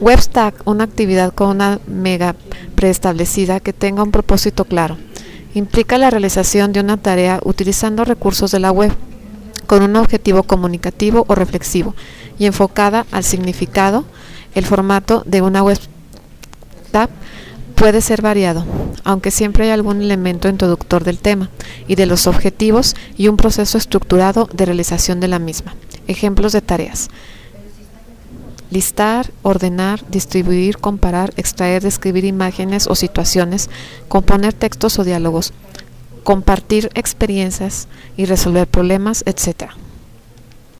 WebStack, una actividad con una mega preestablecida que tenga un propósito claro. Implica la realización de una tarea utilizando recursos de la web con un objetivo comunicativo o reflexivo y enfocada al significado. El formato de una web puede ser variado, aunque siempre hay algún elemento introductor del tema y de los objetivos y un proceso estructurado de realización de la misma. Ejemplos de tareas. Listar, ordenar, distribuir, comparar, extraer, describir imágenes o situaciones, componer textos o diálogos, compartir experiencias y resolver problemas, etc.